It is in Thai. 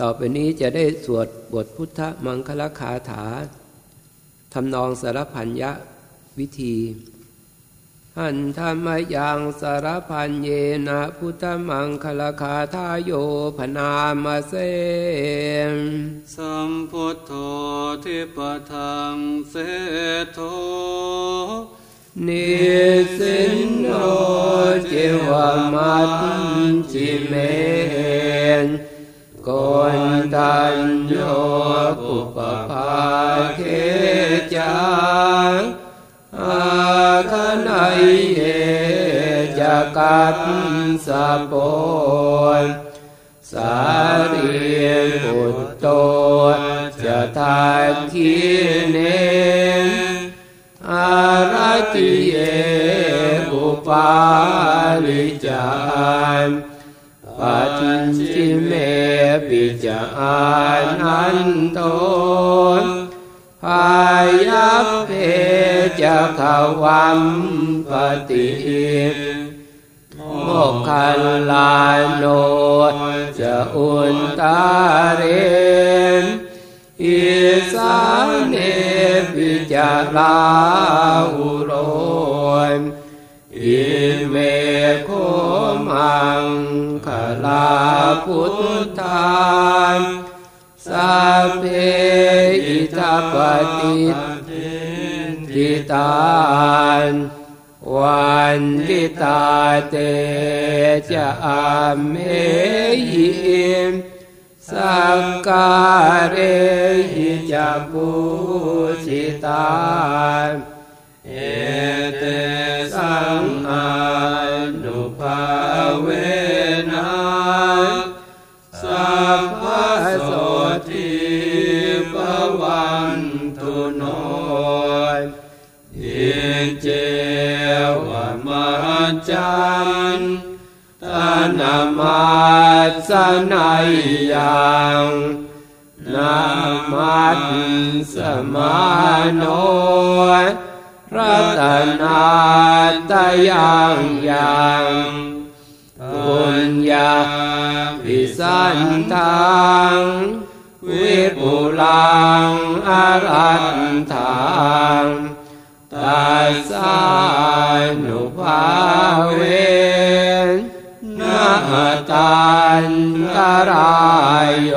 ต่อไปนี้จะได้สวดบทพุทธมังคลคาถาทำนองสารพันยะวิธี หันธรรมยังสารพันเยนะพุทธมังคลคาทาโยพนามาเสมสัมพุทโธทิปทังเสโทนิสินโนจิวมัตจิเมน โกนตัญโยปุปภาเคจาอาคณัยเยจักัตสะปนสารีปุตโตจะทานคีเนอารติเยบุปาลิจาน ปัจจิเมปิจานันโตพายัพเพจะขวัมปฏิโมคัลลาโนจะอุนตาเรนอิสาเนปิจาราอุโรนอิเมโค ลาพุทธานสัพเพอิทาปฏิทิตานวันทิตาเตจะอาเมยิมสักการหิจักุสิตาเอ ตุโนอิเจวมาจันตานามาสนัยยังนามัสสมาโนรัตนาตยังยังปุญญาปิสันทัง วิปุลังอารันทังตัสสานุภาเวนนาตันตรายโย